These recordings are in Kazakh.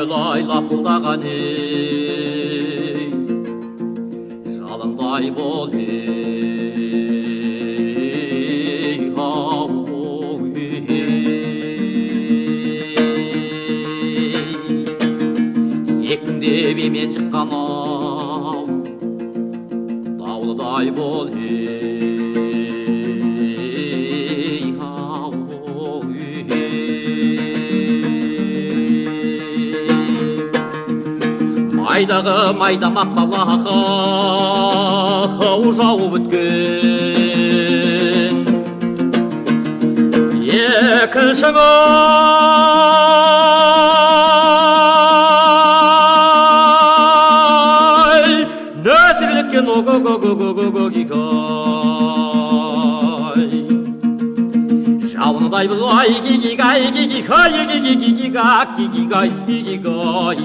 әуелай лапылдаған ей жалындай бол ей ау екпіндеп емен шыққан ау дауылдай бол ей майдағы майда мақпалақы жауып өткен екінші ай нөсерліккен огогогогогогогигай жауындай бұлай гигигай гигигай гигигигигай гигигай гигигай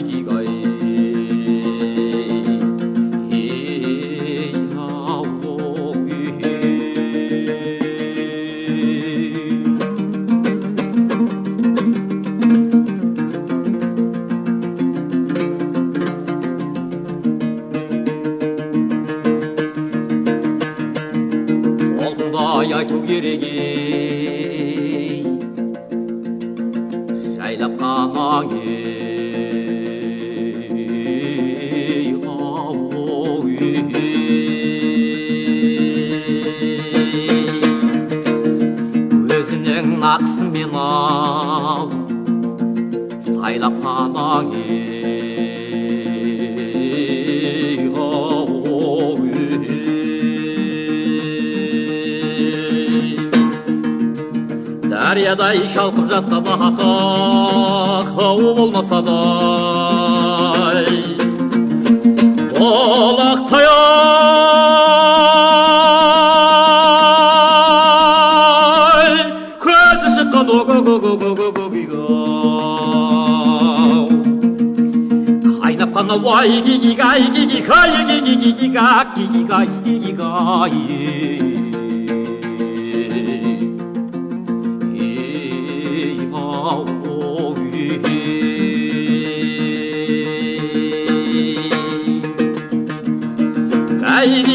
gigi айту керек ей жайлап қамаң ей өзінің нақсымен ау сайлап қамаң ей дариядай шалқып жатқан ақау болмаса да ай көзі шыққан қайнап қана уай гигигай гигигай гигигигигай гигигай гигигай